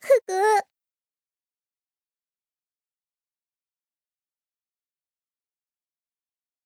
呵呵。